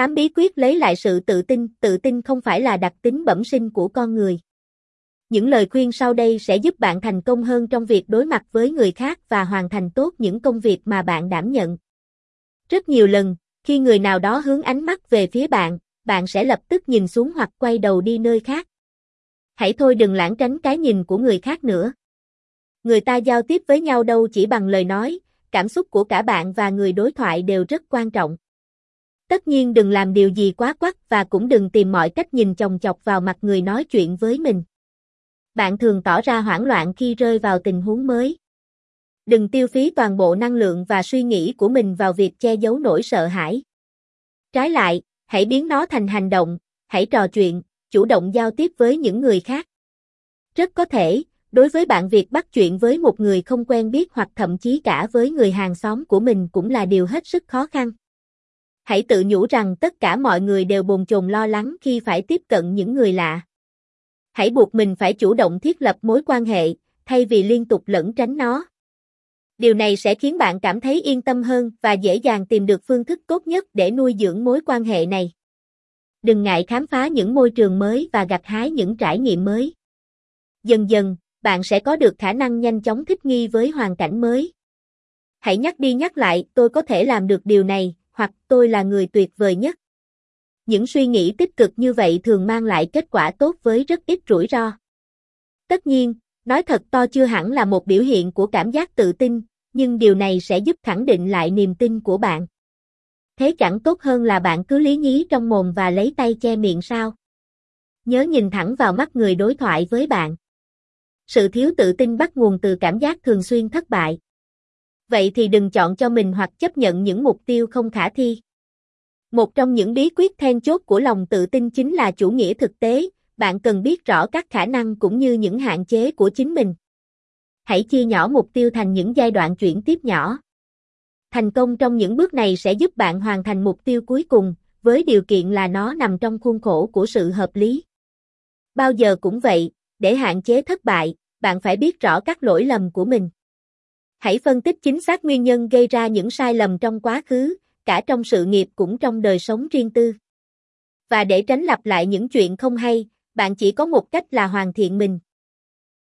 Tám bí quyết lấy lại sự tự tin, tự tin không phải là đặc tính bẩm sinh của con người. Những lời khuyên sau đây sẽ giúp bạn thành công hơn trong việc đối mặt với người khác và hoàn thành tốt những công việc mà bạn đảm nhận. Rất nhiều lần, khi người nào đó hướng ánh mắt về phía bạn, bạn sẽ lập tức nhìn xuống hoặc quay đầu đi nơi khác. Hãy thôi đừng lãng tránh cái nhìn của người khác nữa. Người ta giao tiếp với nhau đâu chỉ bằng lời nói, cảm xúc của cả bạn và người đối thoại đều rất quan trọng. Tất nhiên đừng làm điều gì quá quắc và cũng đừng tìm mọi cách nhìn chồng chọc vào mặt người nói chuyện với mình. Bạn thường tỏ ra hoảng loạn khi rơi vào tình huống mới. Đừng tiêu phí toàn bộ năng lượng và suy nghĩ của mình vào việc che giấu nỗi sợ hãi. Trái lại, hãy biến nó thành hành động, hãy trò chuyện, chủ động giao tiếp với những người khác. Rất có thể, đối với bạn việc bắt chuyện với một người không quen biết hoặc thậm chí cả với người hàng xóm của mình cũng là điều hết sức khó khăn. Hãy tự nhủ rằng tất cả mọi người đều bồn chồn lo lắng khi phải tiếp cận những người lạ. Hãy buộc mình phải chủ động thiết lập mối quan hệ, thay vì liên tục lẩn tránh nó. Điều này sẽ khiến bạn cảm thấy yên tâm hơn và dễ dàng tìm được phương thức tốt nhất để nuôi dưỡng mối quan hệ này. Đừng ngại khám phá những môi trường mới và gặt hái những trải nghiệm mới. Dần dần, bạn sẽ có được khả năng nhanh chóng thích nghi với hoàn cảnh mới. Hãy nhắc đi nhắc lại, tôi có thể làm được điều này, hoặc tôi là người tuyệt vời nhất. Những suy nghĩ tích cực như vậy thường mang lại kết quả tốt với rất ít rủi ro. Tất nhiên, nói thật to chưa hẳn là một biểu hiện của cảm giác tự tin, nhưng điều này sẽ giúp khẳng định lại niềm tin của bạn. Thế chẳng tốt hơn là bạn cứ lý nhí trong mồm và lấy tay che miệng sao? Nhớ nhìn thẳng vào mắt người đối thoại với bạn. Sự thiếu tự tin bắt nguồn từ cảm giác thường xuyên thất bại. Vậy thì đừng chọn cho mình hoặc chấp nhận những mục tiêu không khả thi. Một trong những bí quyết then chốt của lòng tự tin chính là chủ nghĩa thực tế, bạn cần biết rõ các khả năng cũng như những hạn chế của chính mình. Hãy chia nhỏ mục tiêu thành những giai đoạn chuyển tiếp nhỏ. Thành công trong những bước này sẽ giúp bạn hoàn thành mục tiêu cuối cùng, với điều kiện là nó nằm trong khuôn khổ của sự hợp lý. Bao giờ cũng vậy, để hạn chế thất bại, bạn phải biết rõ các lỗi lầm của mình. Hãy phân tích chính xác nguyên nhân gây ra những sai lầm trong quá khứ, cả trong sự nghiệp cũng trong đời sống riêng tư. Và để tránh lặp lại những chuyện không hay, bạn chỉ có một cách là hoàn thiện mình.